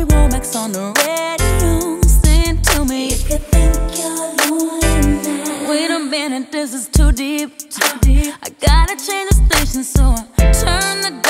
Bobby Womack's on the radio. Sing to me. If you think you're lonely now. Wait a minute, this is too deep. Too deep. I gotta change the station so I